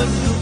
satu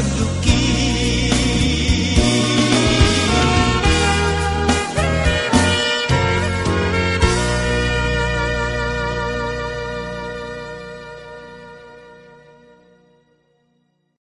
solo que